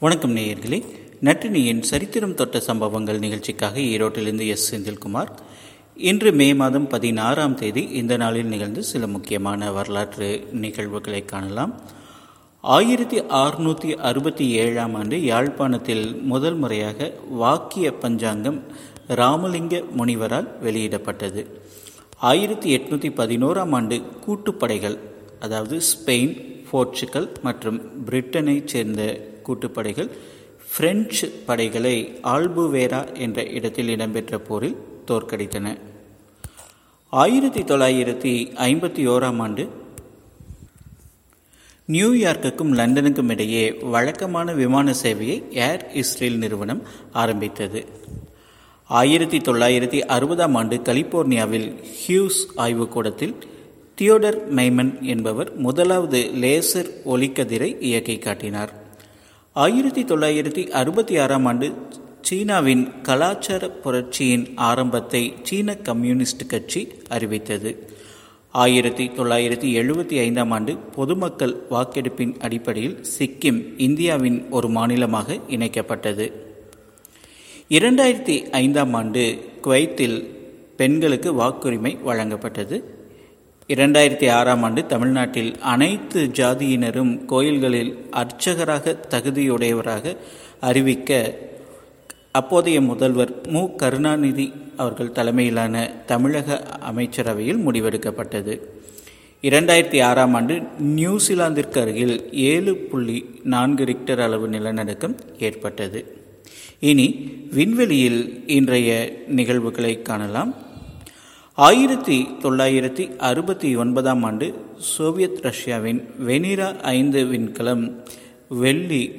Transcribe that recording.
வணக்கம் நேயர்களே. நட்டினியின் சரித்திரம் தொட்ட சம்பவங்கள் நிகழ்ச்சிக்காக ஈரோட்டிலிருந்து எஸ். செந்தில்குமார். இன்று மே மாதம் பதினாறாம் தேதி இந்த நாளில் நிகழ்ந்து சில முக்கியமான வரலாற்று நிகழ்வுகளை காணலாம். ஆயிரத்தி அறுநூற்றி அறுபத்தி ஏழாம் ஆண்டு யாழ்ப்பாணத்தில் முதல் முறையாக வாக்கிய பஞ்சாங்கம் ராமலிங்க முனிவரால் வெளியிடப்பட்டது. ஆயிரத்தி எட்நூற்றி பதினோராம் ஆண்டு கூட்டுப்படைகள் அதாவது ஸ்பெயின் போர்ச்சுகல் மற்றும் பிரிட்டனைச் சேர்ந்த கூட்டுப்படைகள் பிரெஞ்சு படைகளை ஆல்புவேரா என்ற இடத்தில் இடம்பெற்ற போரில் தோற்கடித்தன. ஆயிரத்தி தொள்ளாயிரத்தி ஐம்பத்தி ஓராம் ஆண்டு நியூயார்க்குக்கும் லண்டனுக்கும் இடையே வழக்கமான விமான சேவையை ஏர் இஸ்ரேல் நிறுவனம் ஆரம்பித்தது. ஆயிரத்தி தொள்ளாயிரத்தி அறுபதாம் ஆண்டு கலிபோர்னியாவில் ஹியூஸ் ஆய்வுக்கூடத்தில் தியோடர் மைமன் என்பவர் முதலாவது லேசர் ஒளிக்கதிரை இயக்கி காட்டினார். ஆயிரத்தி தொள்ளாயிரத்தி அறுபத்தி ஆறாம் ஆண்டு சீனாவின் கலாச்சார புரட்சியின் ஆரம்பத்தை சீன கம்யூனிஸ்ட் கட்சி அறிவித்தது. ஆயிரத்தி தொள்ளாயிரத்தி எழுபத்தி ஐந்தாம் ஆண்டு பொதுமக்கள் வாக்கெடுப்பின் அடிப்படையில் சிக்கிம் இந்தியாவின் ஒரு மாநிலமாக இணைக்கப்பட்டது. இரண்டாயிரத்தி ஐந்தாம் ஆண்டு குவைத்தில் பெண்களுக்கு வாக்குரிமை வழங்கப்பட்டது. இரண்டாயிரத்தி ஆறாம் ஆண்டு தமிழ்நாட்டில் அனைத்து ஜாதியினரும் கோயில்களில் அர்ச்சகராக தகுதியுடையவராக அறிவிக்க அப்போதைய முதல்வர் மு. கருணாநிதி அவர்கள் தலைமையிலான தமிழக அமைச்சரவையில் முடிவெடுக்கப்பட்டது. இரண்டாயிரத்தி ஆறாம் ஆண்டு நியூசிலாந்திற்கு அருகில் ஏழு புள்ளி நான்கு ரிக்டர் அளவு நிலநடுக்கம் ஏற்பட்டது. இனி விண்வெளியில் இன்றைய நிகழ்வுகளை காணலாம். ஆயிரத்தி தொள்ளாயிரத்தி அறுபத்தி ஒன்பதாம் ஆண்டு சோவியத் ரஷ்யாவின் வெனிரா ஐந்து விண்கலம் வெள்ளி